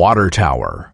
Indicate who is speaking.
Speaker 1: water tower.